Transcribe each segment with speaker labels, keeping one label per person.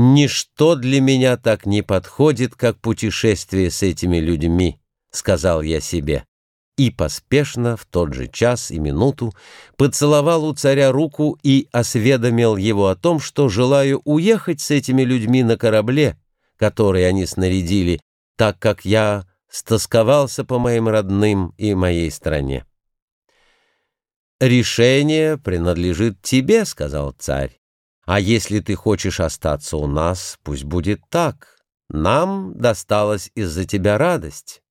Speaker 1: «Ничто для меня так не подходит, как путешествие с этими людьми», — сказал я себе. И поспешно в тот же час и минуту поцеловал у царя руку и осведомил его о том, что желаю уехать с этими людьми на корабле, который они снарядили, так как я стосковался по моим родным и моей стране. «Решение принадлежит тебе», — сказал царь. А если ты хочешь остаться у нас, пусть будет так. Нам досталась из-за тебя радость.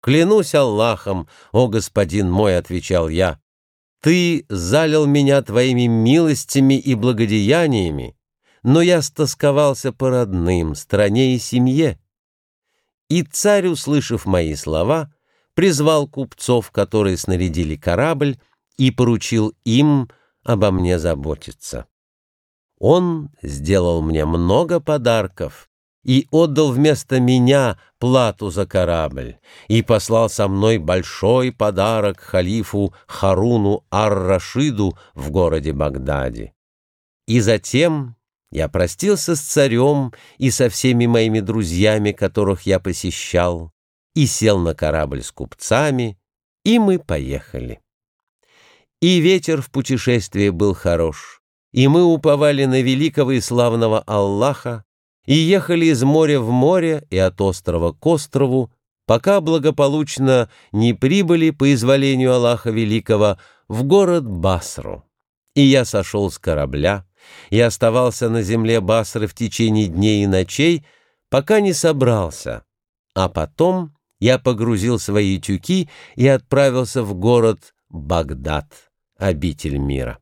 Speaker 1: Клянусь Аллахом, о господин мой, — отвечал я, — ты залил меня твоими милостями и благодеяниями, но я стосковался по родным, стране и семье. И царь, услышав мои слова, призвал купцов, которые снарядили корабль, и поручил им обо мне заботиться. Он сделал мне много подарков и отдал вместо меня плату за корабль и послал со мной большой подарок халифу Харуну Ар-Рашиду в городе Багдаде. И затем я простился с царем и со всеми моими друзьями, которых я посещал, и сел на корабль с купцами, и мы поехали. И ветер в путешествии был хорош и мы уповали на великого и славного Аллаха, и ехали из моря в море и от острова к острову, пока благополучно не прибыли по изволению Аллаха Великого в город Басру. И я сошел с корабля и оставался на земле Басры в течение дней и ночей, пока не собрался, а потом я погрузил свои тюки и отправился в город Багдад, обитель мира.